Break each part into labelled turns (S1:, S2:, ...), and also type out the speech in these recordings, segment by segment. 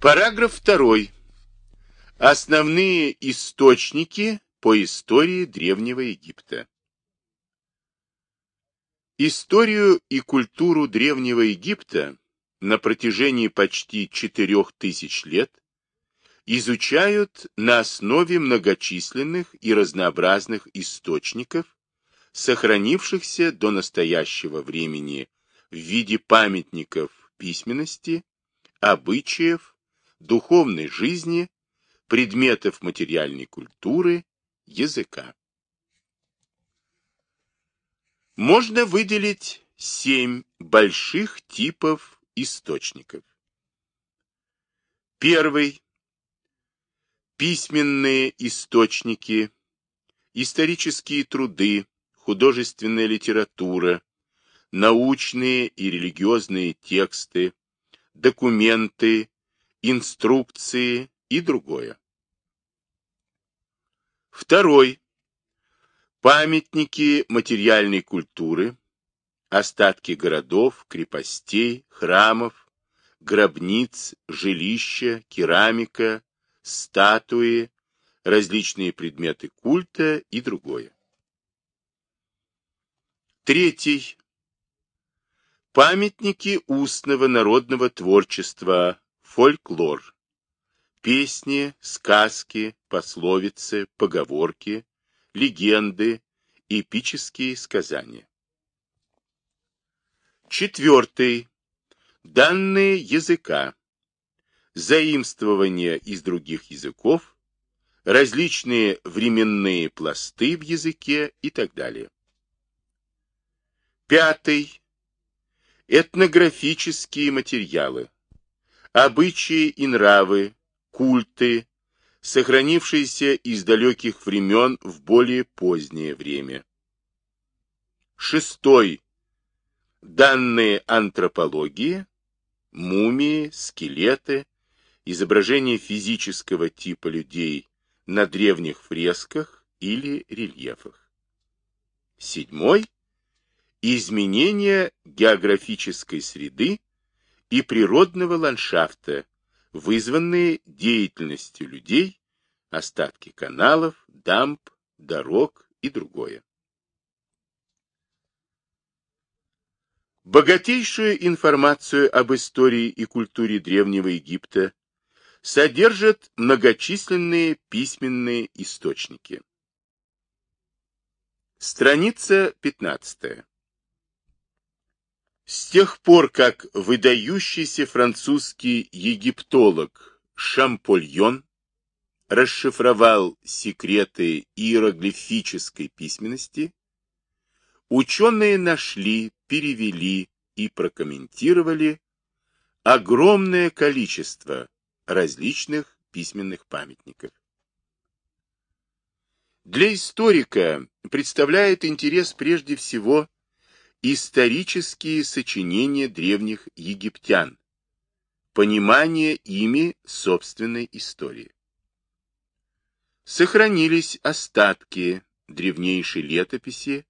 S1: Параграф 2. Основные источники по истории Древнего Египта. Историю и культуру Древнего Египта на протяжении почти четырех тысяч лет изучают на основе многочисленных и разнообразных источников, сохранившихся до настоящего времени в виде памятников письменности, обычаев, духовной жизни, предметов материальной культуры, языка. Можно выделить семь больших типов источников. Первый. Письменные источники, исторические труды, художественная литература, научные и религиозные тексты, документы, инструкции и другое. Второй. Памятники материальной культуры, остатки городов, крепостей, храмов, гробниц, жилища, керамика, статуи, различные предметы культа и другое. Третий. Памятники устного народного творчества, фольклор. Песни, сказки, пословицы, поговорки, легенды, эпические сказания. Четвертый. Данные языка. Заимствования из других языков, различные временные пласты в языке и так далее. Пятый. Этнографические материалы. Обычаи и нравы, культы, сохранившиеся из далеких времен в более позднее время. Шестой. Данные антропологии, мумии, скелеты, изображения физического типа людей на древних фресках или рельефах. Седьмой изменения географической среды и природного ландшафта, вызванные деятельностью людей, остатки каналов, дамб, дорог и другое. Богатейшую информацию об истории и культуре Древнего Египта содержат многочисленные письменные источники. Страница 15. С тех пор, как выдающийся французский египтолог Шампольон расшифровал секреты иероглифической письменности, ученые нашли, перевели и прокомментировали огромное количество различных письменных памятников. Для историка представляет интерес прежде всего Исторические сочинения древних египтян. Понимание ими собственной истории. Сохранились остатки древнейшей летописи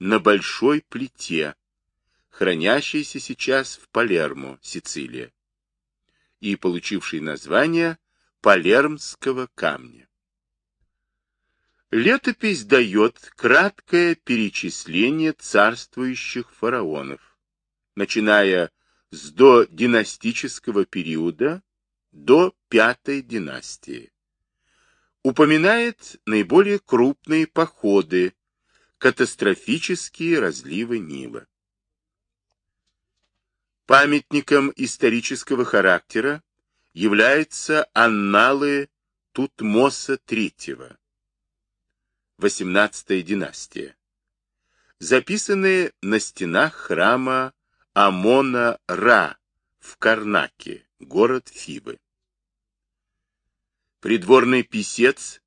S1: на большой плите, хранящейся сейчас в Палермо, Сицилия, и получившей название Палермского камня. Летопись дает краткое перечисление царствующих фараонов, начиная с додинастического периода до пятой династии. Упоминает наиболее крупные походы, катастрофические разливы Нила. Памятником исторического характера являются анналы Тутмоса III 18 династия, записанные на стенах храма Амона-Ра в Карнаке, город Фибы. Придворный писец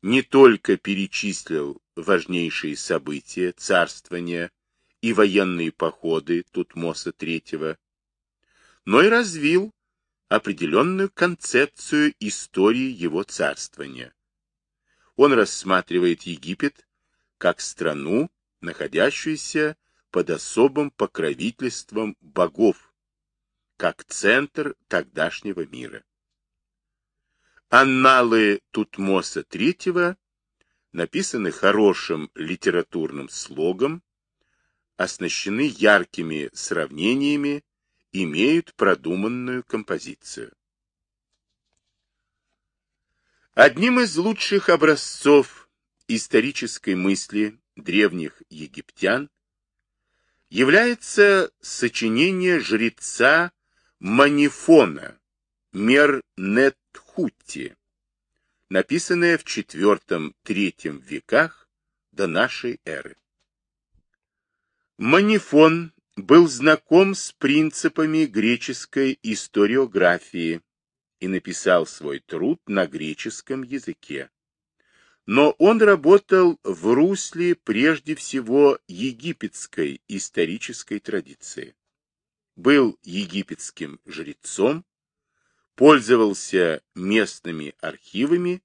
S1: не только перечислил важнейшие события царствования и военные походы Тутмоса III, но и развил определенную концепцию истории его царствования, он рассматривает Египет как страну, находящуюся под особым покровительством богов, как центр тогдашнего мира. Анналы Тутмоса III написаны хорошим литературным слогом, оснащены яркими сравнениями, имеют продуманную композицию. Одним из лучших образцов исторической мысли древних египтян является сочинение жреца Манифона Мернетхути, написанное в IV-III веках до нашей эры. Манифон был знаком с принципами греческой историографии и написал свой труд на греческом языке. Но он работал в русле прежде всего египетской исторической традиции. Был египетским жрецом, пользовался местными архивами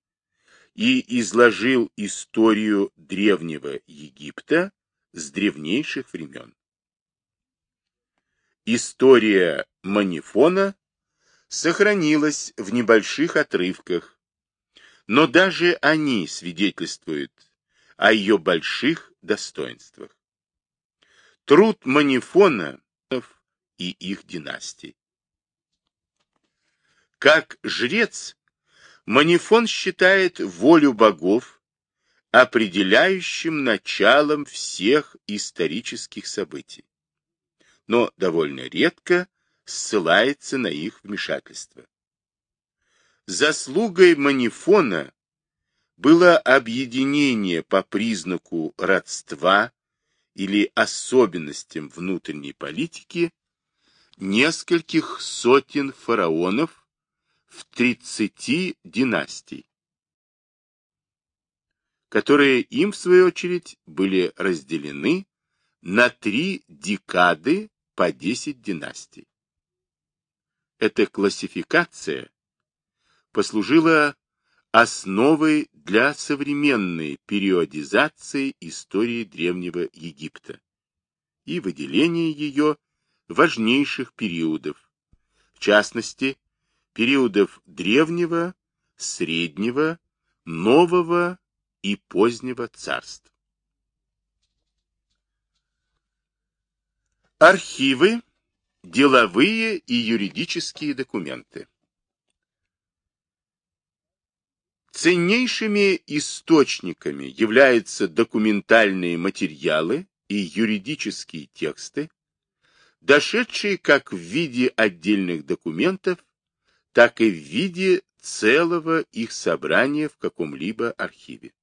S1: и изложил историю древнего Египта с древнейших времен. История Манифона сохранилась в небольших отрывках, но даже они свидетельствуют о ее больших достоинствах. Труд Манифона и их династий. Как жрец, Манифон считает волю богов определяющим началом всех исторических событий, но довольно редко ссылается на их вмешательство. Заслугой Манифона было объединение по признаку родства или особенностям внутренней политики нескольких сотен фараонов в 30 династий, которые им, в свою очередь, были разделены на три декады по 10 династий. Эта классификация послужила основой для современной периодизации истории Древнего Египта и выделения ее важнейших периодов, в частности, периодов Древнего, Среднего, Нового и Позднего царств. Архивы, деловые и юридические документы. Ценнейшими источниками являются документальные материалы и юридические тексты, дошедшие как в виде отдельных документов, так и в виде целого их собрания в каком-либо архиве.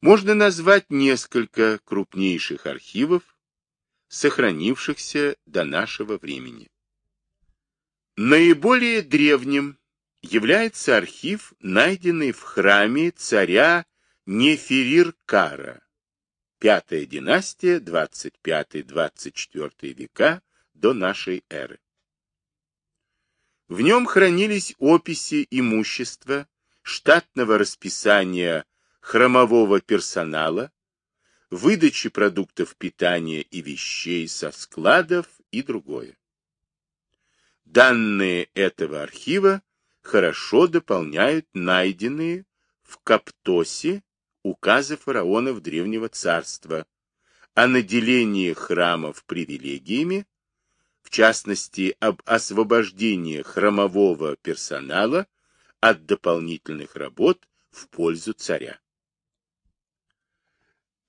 S1: Можно назвать несколько крупнейших архивов, сохранившихся до нашего времени. Наиболее древним является архив, найденный в храме царя Нефериркара, пятая династия, 25-24 века до нашей эры. В нем хранились описи имущества, штатного расписания храмового персонала, выдачи продуктов питания и вещей со складов и другое. Данные этого архива хорошо дополняют найденные в Каптосе указы фараонов Древнего Царства о наделении храмов привилегиями, в частности, об освобождении храмового персонала от дополнительных работ в пользу царя.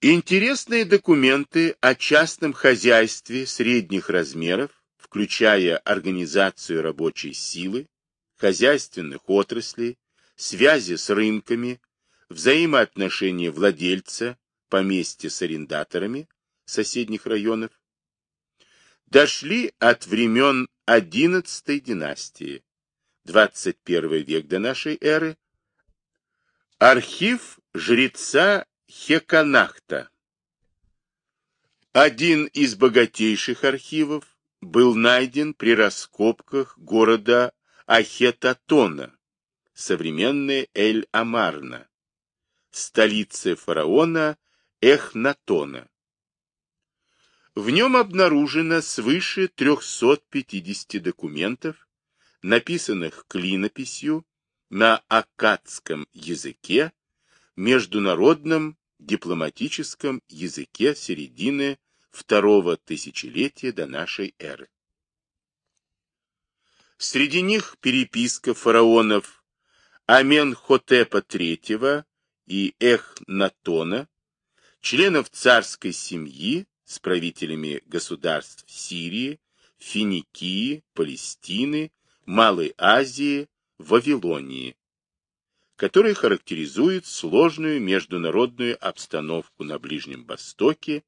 S1: Интересные документы о частном хозяйстве средних размеров, включая организацию рабочей силы, хозяйственных отраслей, связи с рынками, взаимоотношения владельца, поместья с арендаторами соседних районов, дошли от времен XI династии, 21 век до нашей эры, архив жреца Хеканахта. Один из богатейших архивов был найден при раскопках города Ахетатона, современная Эль-Амарна, столица фараона Эхнатона. В нем обнаружено свыше 350 документов, написанных клинописью на аккадском языке, международном дипломатическом языке середины второго тысячелетия до нашей эры. Среди них переписка фараонов Аменхотепа III и Эхнатона, членов царской семьи с правителями государств Сирии, Финикии, Палестины, Малой Азии, Вавилонии, которые характеризуют сложную международную обстановку на Ближнем Востоке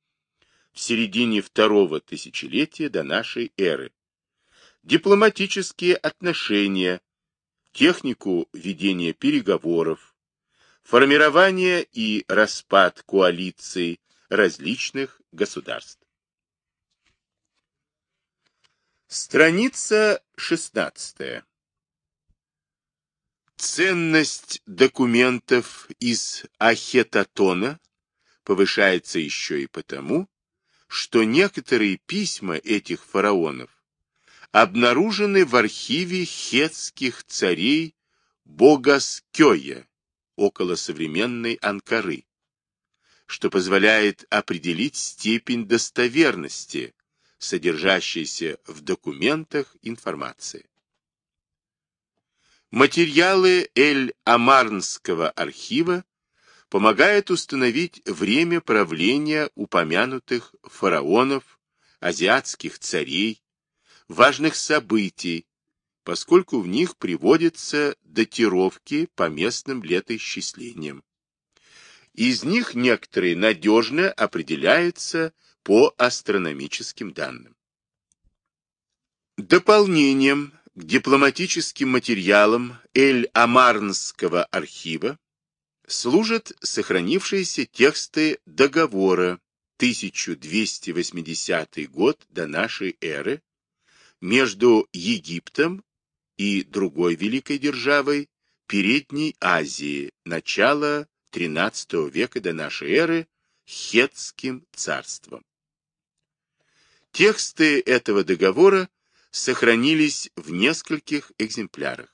S1: в середине второго тысячелетия до нашей эры, дипломатические отношения, технику ведения переговоров, формирование и распад коалиций различных государств. Страница 16. Ценность документов из Ахетатона повышается еще и потому, что некоторые письма этих фараонов обнаружены в архиве хетских царей Богаскёя около современной Анкары, что позволяет определить степень достоверности, содержащейся в документах информации. Материалы Эль-Амарнского архива помогают установить время правления упомянутых фараонов, азиатских царей, важных событий, поскольку в них приводятся датировки по местным летоисчислениям. Из них некоторые надежно определяются по астрономическим данным. Дополнением дипломатическим материалам Эль-Амарнского архива служат сохранившиеся тексты договора 1280 год до нашей эры между Египтом и другой великой державой Передней Азии начала XIII века до нашей эры Хетским царством. Тексты этого договора сохранились в нескольких экземплярах.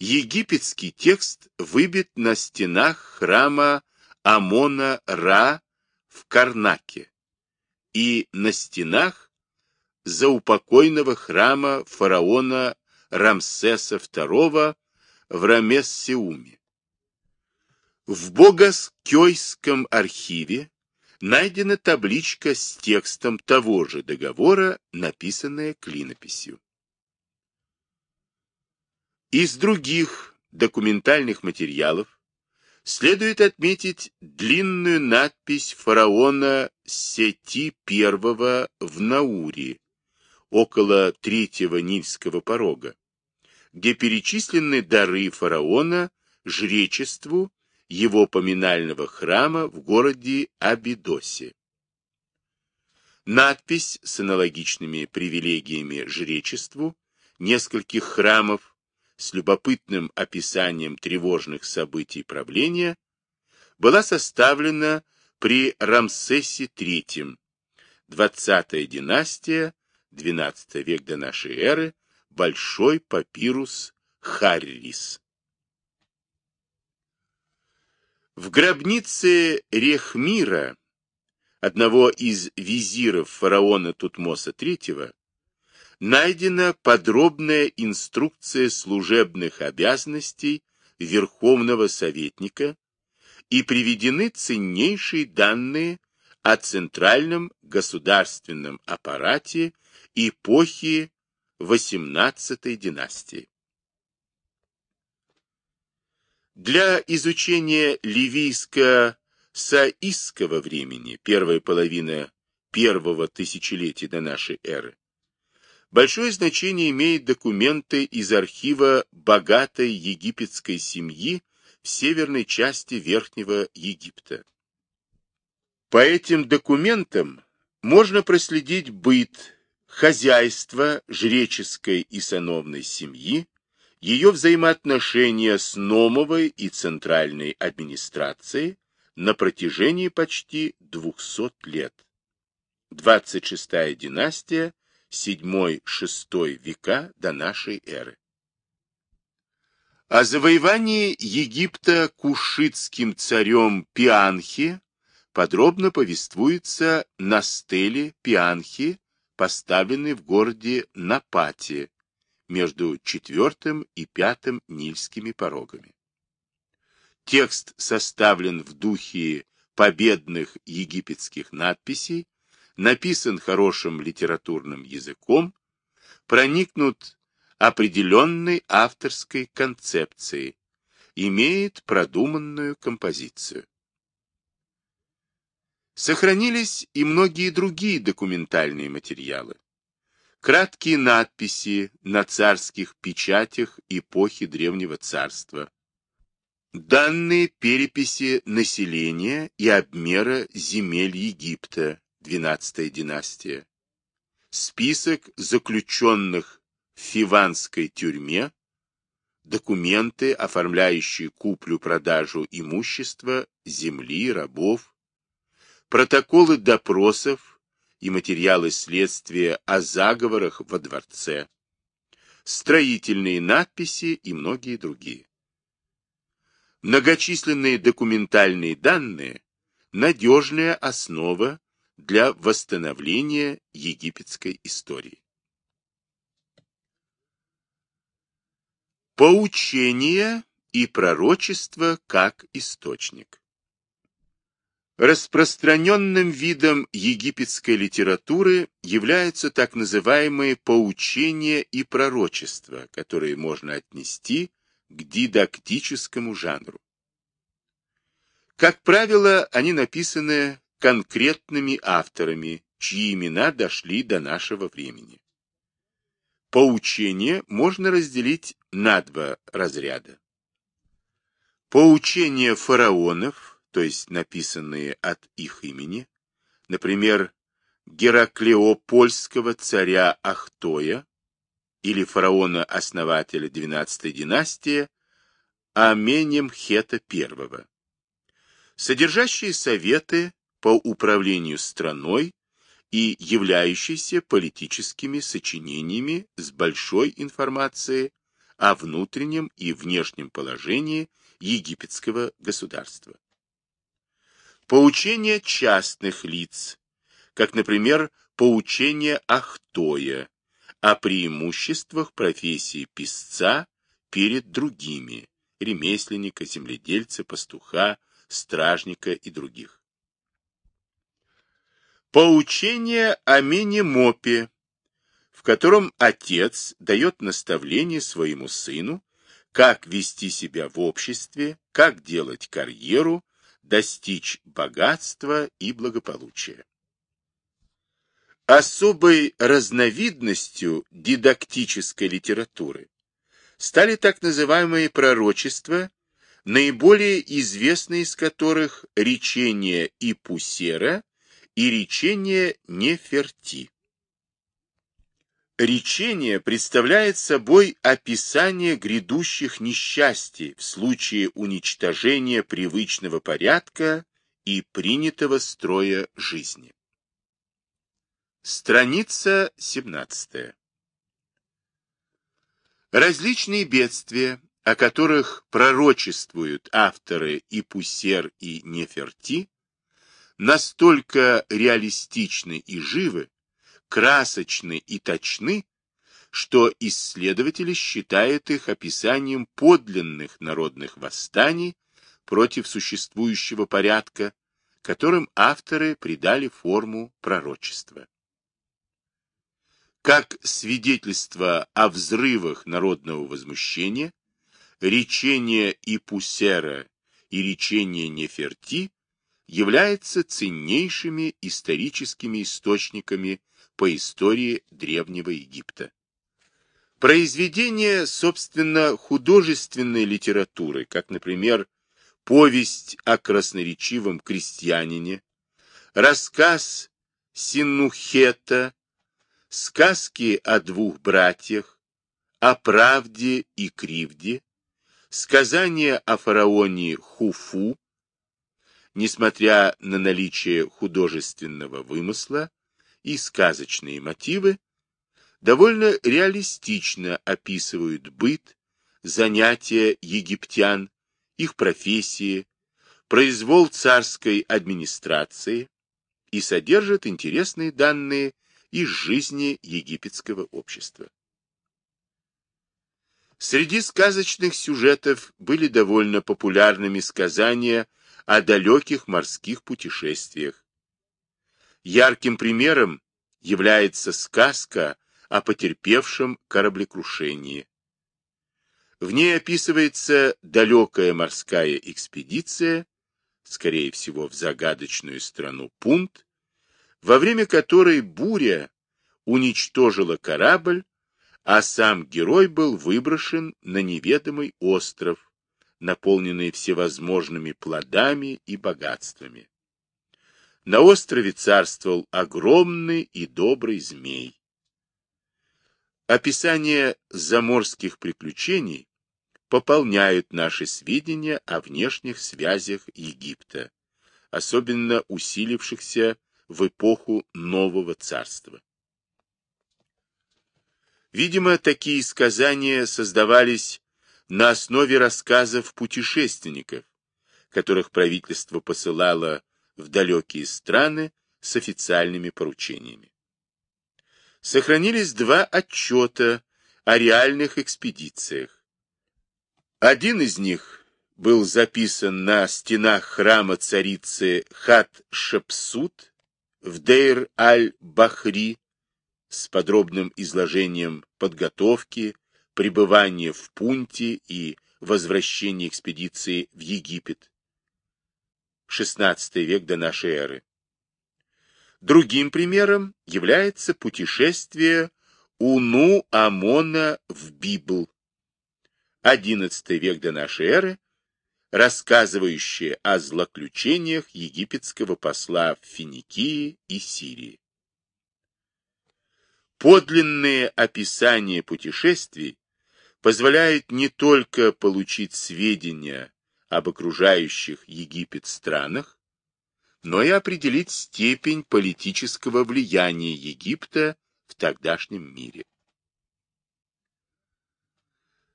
S1: Египетский текст выбит на стенах храма Амона-Ра в Карнаке и на стенах заупокойного храма фараона Рамсеса II в Рамессеуме. В Богаскёйском архиве найдена табличка с текстом того же договора, написанная клинописью. Из других документальных материалов следует отметить длинную надпись фараона Сети I в Наури, около третьего Нильского порога, где перечислены дары фараона жречеству его поминального храма в городе Абидосе. Надпись с аналогичными привилегиями жречеству нескольких храмов с любопытным описанием тревожных событий правления была составлена при Рамсесе III, 20-я династия, 12 век до нашей эры, Большой папирус Харрис. В гробнице Рехмира, одного из визиров фараона Тутмоса III, найдена подробная инструкция служебных обязанностей Верховного Советника и приведены ценнейшие данные о центральном государственном аппарате эпохи XVIII династии. Для изучения ливийско-саистского времени, первая половина первого тысячелетия до нашей эры, большое значение имеют документы из архива богатой египетской семьи в северной части Верхнего Египта. По этим документам можно проследить быт, хозяйство жреческой и сановной семьи, ее взаимоотношения с Номовой и Центральной администрацией на протяжении почти 200 лет. 26-я династия, 7-6 века до нашей эры. О завоевании Египта кушитским царем Пианхи подробно повествуется на стеле Пианхи, поставленной в городе Напате, между четвертым и пятым Нильскими порогами. Текст составлен в духе победных египетских надписей, написан хорошим литературным языком, проникнут определенной авторской концепцией, имеет продуманную композицию. Сохранились и многие другие документальные материалы. Краткие надписи на царских печатях эпохи Древнего Царства. Данные переписи населения и обмера земель Египта, 12 династия. Список заключенных в Фиванской тюрьме, документы, оформляющие куплю-продажу имущества, земли, рабов, протоколы допросов и материалы следствия о заговорах во дворце, строительные надписи и многие другие. Многочисленные документальные данные – надежная основа для восстановления египетской истории. Поучение и пророчество как источник Распространенным видом египетской литературы являются так называемые поучения и пророчества, которые можно отнести к дидактическому жанру. Как правило, они написаны конкретными авторами, чьи имена дошли до нашего времени. Поучение можно разделить на два разряда. Поучения фараонов, то есть написанные от их имени, например, Гераклеопольского царя Ахтоя или фараона-основателя XII династии Аменемхета I, содержащие советы по управлению страной и являющийся политическими сочинениями с большой информацией о внутреннем и внешнем положении египетского государства. Поучения частных лиц, как, например, поучение Ахтоя о преимуществах профессии писца перед другими, ремесленника, земледельца, пастуха, стражника и других. Поучение о Менемопе, в котором отец дает наставление своему сыну, как вести себя в обществе, как делать карьеру, достичь богатства и благополучия. Особой разновидностью дидактической литературы стали так называемые пророчества, наиболее известные из которых речение Ипусера и речение Неферти. Речение представляет собой описание грядущих несчастий в случае уничтожения привычного порядка и принятого строя жизни. Страница 17. Различные бедствия, о которых пророчествуют авторы и Пуссер, и Неферти, настолько реалистичны и живы, красочны и точны, что исследователи считают их описанием подлинных народных восстаний против существующего порядка, которым авторы придали форму пророчества. Как свидетельство о взрывах народного возмущения, речение Ипусера и речение Неферти являются ценнейшими историческими источниками по истории Древнего Египта. Произведения, собственно, художественной литературы, как, например, повесть о красноречивом крестьянине, рассказ Синухета, сказки о двух братьях, о правде и кривде, сказания о фараоне Хуфу, несмотря на наличие художественного вымысла и сказочные мотивы, довольно реалистично описывают быт, занятия египтян, их профессии, произвол царской администрации и содержит интересные данные из жизни египетского общества. Среди сказочных сюжетов были довольно популярными сказания о далеких морских путешествиях. Ярким примером является сказка о потерпевшем кораблекрушении. В ней описывается далекая морская экспедиция, скорее всего в загадочную страну Пунт, во время которой буря уничтожила корабль, а сам герой был выброшен на неведомый остров, наполненный всевозможными плодами и богатствами. На острове царствовал огромный и добрый змей. Описание заморских приключений пополняют наши сведения о внешних связях Египта, особенно усилившихся в эпоху Нового Царства. Видимо, такие сказания создавались на основе рассказов путешественников, которых правительство посылало в далекие страны с официальными поручениями. Сохранились два отчета о реальных экспедициях. Один из них был записан на стенах храма царицы Хат-Шепсут в Дейр-аль-Бахри с подробным изложением подготовки, пребывания в Пунте и возвращения экспедиции в Египет. XVI век до нашей эры. Другим примером является путешествие Уну Амона в Библ. XI век до нашей эры, рассказывающее о злоключениях египетского посла в Финикии и Сирии. Подлинные описания путешествий позвляют не только получить сведения об окружающих Египет странах, но и определить степень политического влияния Египта в тогдашнем мире.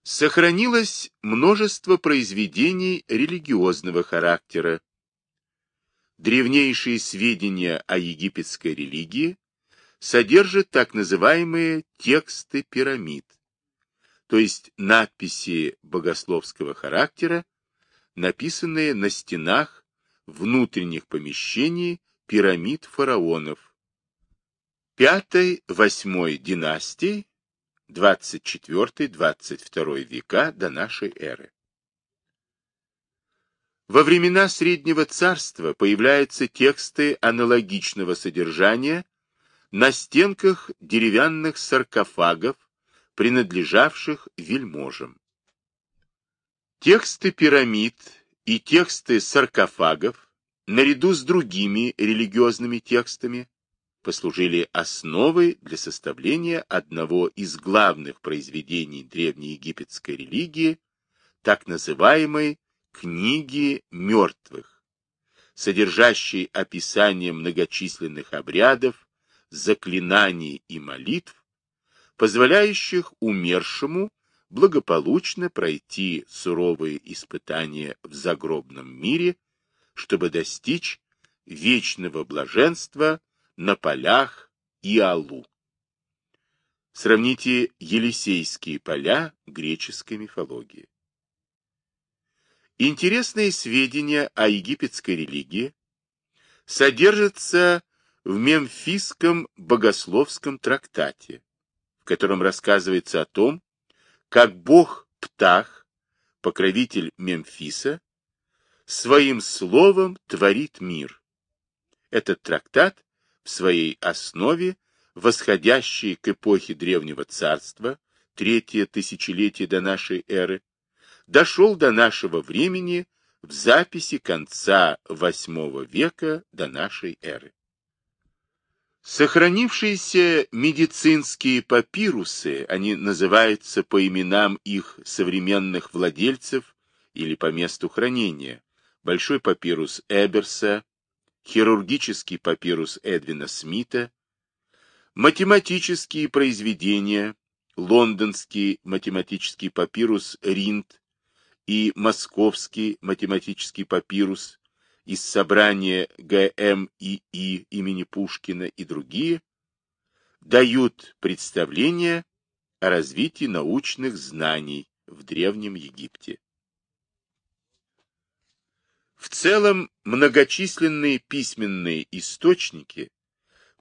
S1: Сохранилось множество произведений религиозного характера. Древнейшие сведения о египетской религии содержит так называемые тексты пирамид, то есть надписи богословского характера, написанные на стенах внутренних помещений пирамид фараонов пятой-восьмой династии 24-22 века до нашей эры. Во времена Среднего Царства появляются тексты аналогичного содержания на стенках деревянных саркофагов, принадлежавших вельможам. Тексты пирамид и тексты саркофагов, наряду с другими религиозными текстами, послужили основой для составления одного из главных произведений древнеегипетской религии, так называемой «Книги мертвых», содержащей описание многочисленных обрядов, заклинаний и молитв, позволяющих умершему благополучно пройти суровые испытания в загробном мире, чтобы достичь вечного блаженства на полях Иалу. Сравните Елисейские поля греческой мифологии. Интересные сведения о египетской религии содержатся в Мемфисском богословском трактате, в котором рассказывается о том, как бог Птах, покровитель Мемфиса, своим словом творит мир. Этот трактат в своей основе, восходящий к эпохе Древнего Царства, третье тысячелетие до нашей эры, дошел до нашего времени в записи конца VIII века до нашей эры. Сохранившиеся медицинские папирусы, они называются по именам их современных владельцев или по месту хранения. Большой папирус Эберса, хирургический папирус Эдвина Смита, математические произведения, лондонский математический папирус Ринд и московский математический папирус из собрания ГМИИ имени Пушкина и другие, дают представление о развитии научных знаний в Древнем Египте. В целом, многочисленные письменные источники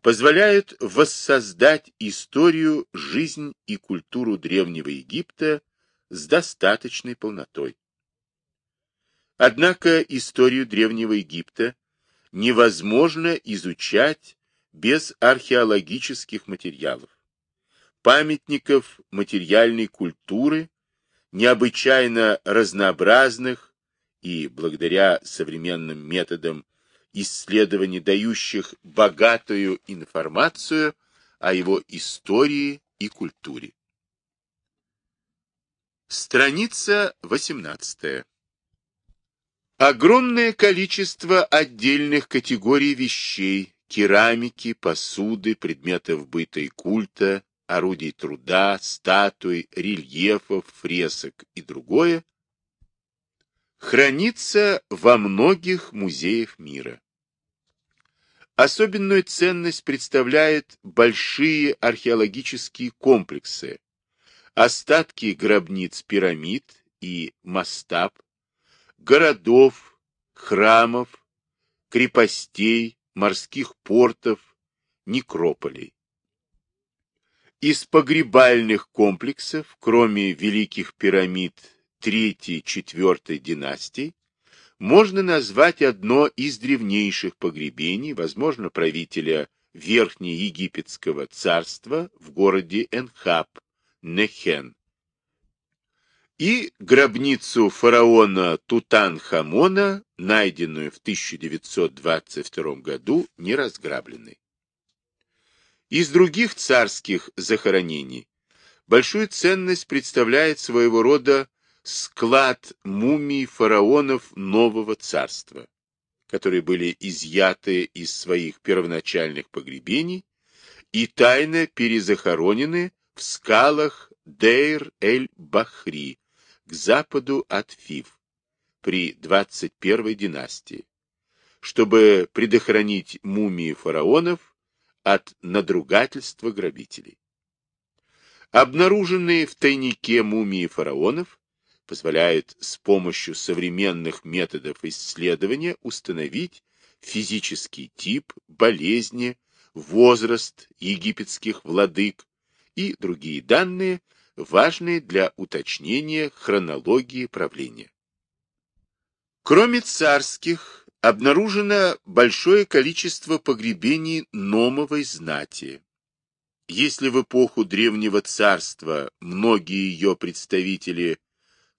S1: позволяют воссоздать историю, жизнь и культуру Древнего Египта с достаточной полнотой. Однако историю Древнего Египта невозможно изучать без археологических материалов, памятников материальной культуры, необычайно разнообразных и, благодаря современным методам исследований, дающих богатую информацию о его истории и культуре. Страница 18. Огромное количество отдельных категорий вещей, керамики, посуды, предметов быта и культа, орудий труда, статуй, рельефов, фресок и другое хранится во многих музеях мира. Особенную ценность представляют большие археологические комплексы, остатки гробниц пирамид и мастаб, городов, храмов, крепостей, морских портов, некрополей. Из погребальных комплексов, кроме великих пирамид III-IV династий, можно назвать одно из древнейших погребений, возможно, правителя Верхнеегипетского царства в городе Энхаб, Нехен, и гробницу фараона Тутанхамона, найденную в 1922 году, не разграбленной. Из других царских захоронений большую ценность представляет своего рода склад мумий фараонов нового царства, которые были изъяты из своих первоначальных погребений и тайно перезахоронены в скалах Дейр-эль-Бахри к западу от Фив при 21 династии, чтобы предохранить мумии фараонов от надругательства грабителей. Обнаруженные в тайнике мумии фараонов позволяют с помощью современных методов исследования установить физический тип, болезни, возраст египетских владык и другие данные, важные для уточнения хронологии правления. Кроме царских, обнаружено большое количество погребений номовой знати. Если в эпоху Древнего Царства многие ее представители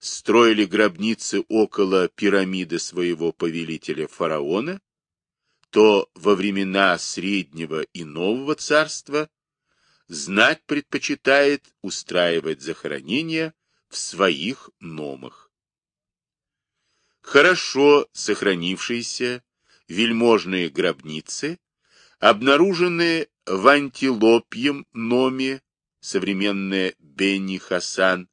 S1: строили гробницы около пирамиды своего повелителя фараона, то во времена Среднего и Нового Царства знать предпочитает устраивать захоронения в своих номах. Хорошо сохранившиеся вельможные гробницы, обнаруженные в Антилопьем номе, современное Бенни Хасан,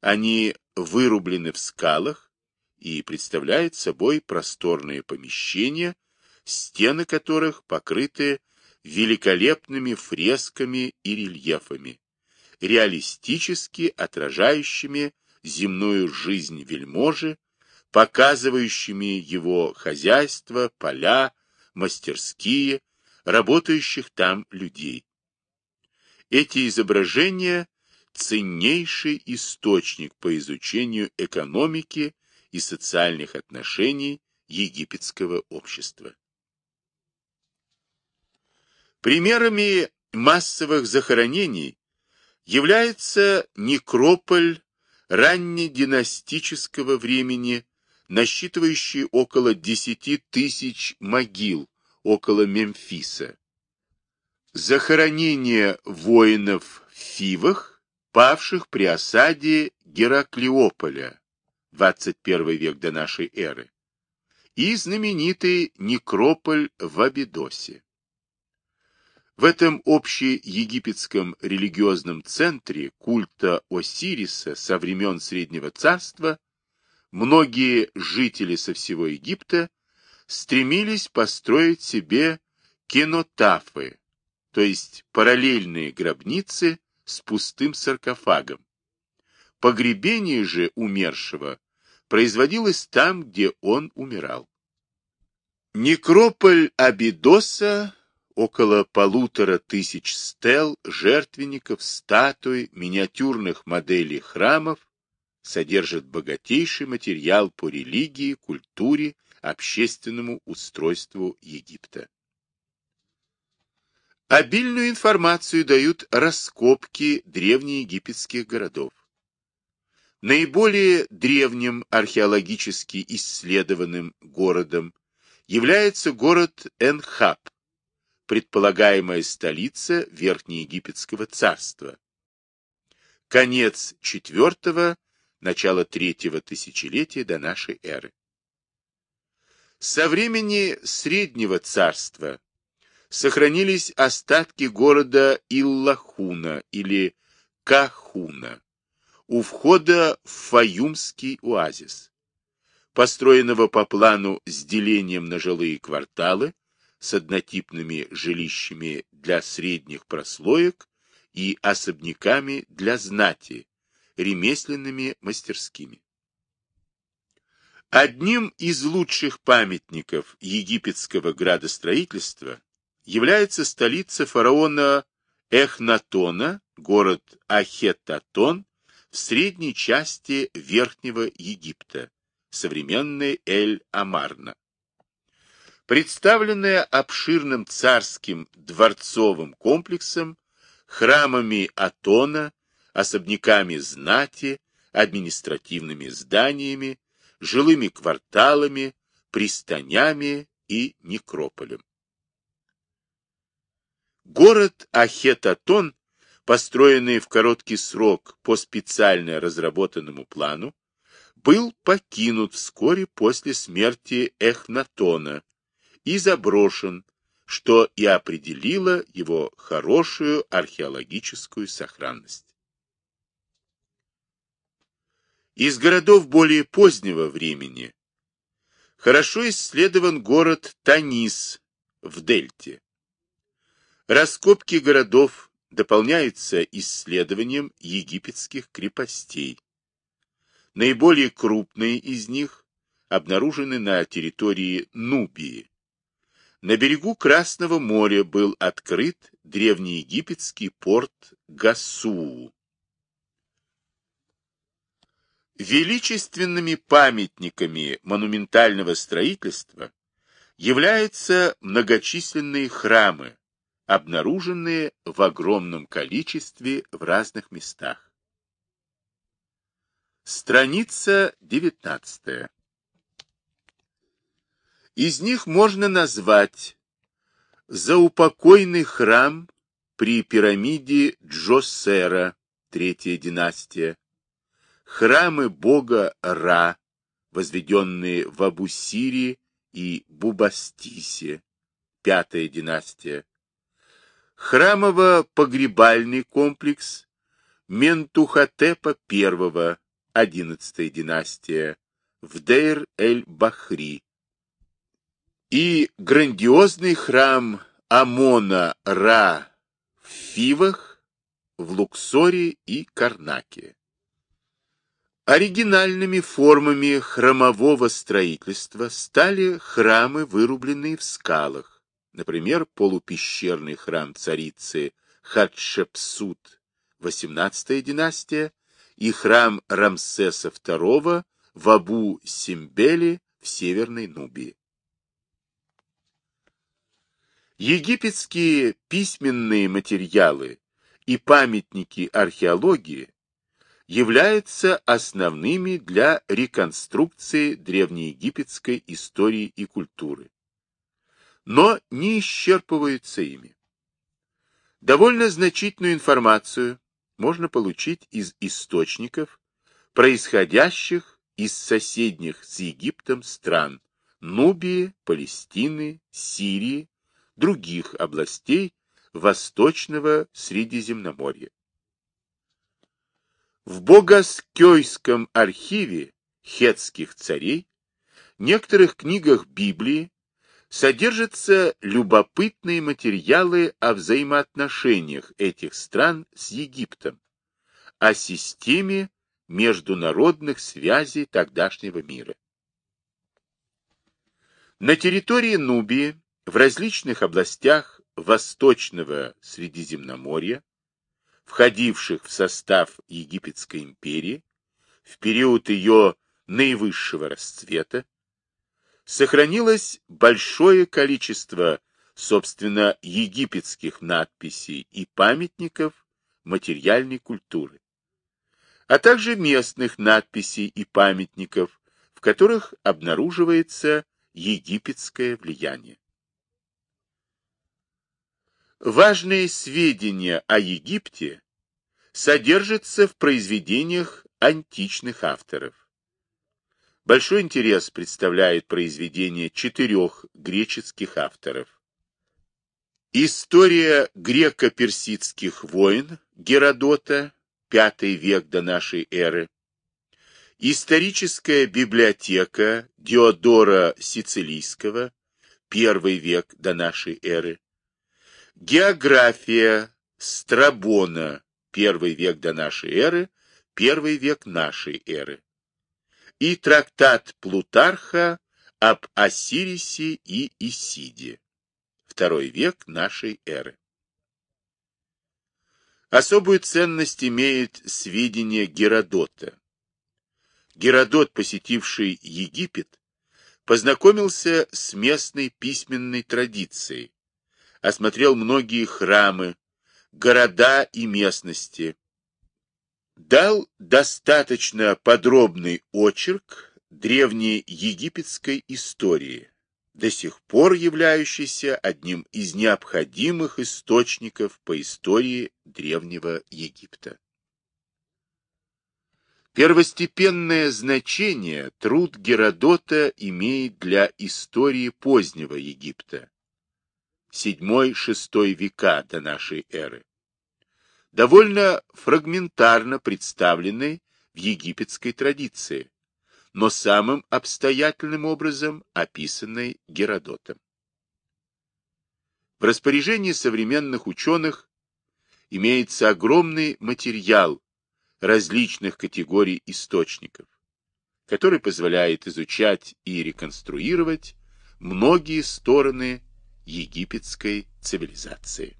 S1: они вырублены в скалах и представляют собой просторные помещения, стены которых покрыты великолепными фресками и рельефами, реалистически отражающими земную жизнь вельможи, показывающими его хозяйство, поля, мастерские, работающих там людей. Эти изображения – ценнейший источник по изучению экономики и социальных отношений египетского общества. Примерами массовых захоронений является некрополь раннединастического времени, насчитывающий около 10 тысяч могил около Мемфиса. Захоронение воинов в Фивах, павших при осаде Гераклеополя, 21 век до нашей эры, и знаменитый некрополь в Абидосе. В этом общеегипетском религиозном центре культа Осириса со времен Среднего Царства многие жители со всего Египта стремились построить себе кинотафы, то есть параллельные гробницы с пустым саркофагом. Погребение же умершего производилось там, где он умирал. Некрополь Абидоса, около полутора тысяч стел, жертвенников, статуй, миниатюрных моделей храмов, содержит богатейший материал по религии, культуре, общественному устройству Египта. Обильную информацию дают раскопки древнеегипетских городов. Наиболее древним археологически исследованным городом является город Энхаб, предполагаемая столица Верхнеегипетского царства. Конец IV начало третьего тысячелетия до нашей эры. Со времени Среднего царства сохранились остатки города Иллахуна или Кахуна у входа в Фаюмский оазис, построенного по плану с делением на жилые кварталы с однотипными жилищами для средних прослоек и особняками для знати, ремесленными мастерскими. Одним из лучших памятников египетского градостроительства является столица фараона Эхнатона, город Ахетатон в средней части Верхнего Египта, современный Эль-Амарна. Представленная обширным царским дворцовым комплексом, храмами Атона, особняками знати, административными зданиями, жилыми кварталами, пристанями и некрополем. Город Ахетатон, построенный в короткий срок по специально разработанному плану, был покинут вскоре после смерти Эхнатона и заброшен, что и определило его хорошую археологическую сохранность. Из городов более позднего времени хорошо исследован город Танис в Дельте. Раскопки городов дополняются исследованием египетских крепостей. Наиболее крупные из них обнаружены на территории Нубии. На берегу Красного моря был открыт древнеегипетский порт Гасуу. Величественными памятниками монументального строительства являются многочисленные храмы, обнаруженные в огромном количестве в разных местах. Страница 19. Из них можно назвать заупокойный храм при пирамиде Джосера, третья династия, храмы бога Ра, возведенные в Абусире и Бубастисе, пятая династия, храмово-погребальный комплекс Ментухотепа I, одиннадцатая династия, в Дейр-эль-Бахри, и грандиозный храм Амона-Ра в Фивах, в Луксоре и Карнаке. Оригинальными формами храмового строительства стали храмы, вырубленные в скалах, например, полупещерный храм царицы Хатшепсут, XVIII династия, и храм Рамсеса II в Абу-Симбеле в Северной Нубии. Египетские письменные материалы и памятники археологии являются основными для реконструкции древнеегипетской истории и культуры, но не исчерпываются ими. Довольно значительную информацию можно получить из источников, происходящих из соседних с Египтом стран Нубии, Палестины, Сирии, других областей Восточного Средиземноморья. В Богоскёйском архиве хетских царей, некоторых книгах Библии содержатся любопытные материалы о взаимоотношениях этих стран с Египтом, о системе международных связей тогдашнего мира. На территории Нубии в различных областях Восточного Средиземноморья, входивших в состав Египетской империи, в период ее наивысшего расцвета, сохранилось большое количество, собственно, египетских надписей и памятников материальной культуры, а также местных надписей и памятников, в которых обнаруживается египетское влияние. Важные сведения о Египте содержатся в произведениях античных авторов. Большой интерес представляет произведение четырех греческих авторов. История греко-персидских войн Геродота, V век до нашей эры. Историческая библиотека Диодора Сицилийского, I век до нашей эры. География Страбона, I век до нашей эры, I век нашей эры и трактат Плутарха об Осирисе и Исиде, второй век нашей эры. Особую ценность имеет сведения Геродота. Геродот, посетивший Египет, познакомился с местной письменной традицией, осмотрел многие храмы, города и местности, дал достаточно подробный очерк древней египетской истории, до сих пор являющийся одним из необходимых источников по истории древнего Египта. Первостепенное значение труд Геродота имеет для истории позднего Египта, 7-6 века до нашей эры довольно фрагментарно представлены в египетской традиции, но самым обстоятельным образом описанной Геродотом. В распоряжении современных ученых имеется огромный материал различных категорий источников, который позволяет изучать и реконструировать многие стороны египетской цивилизации.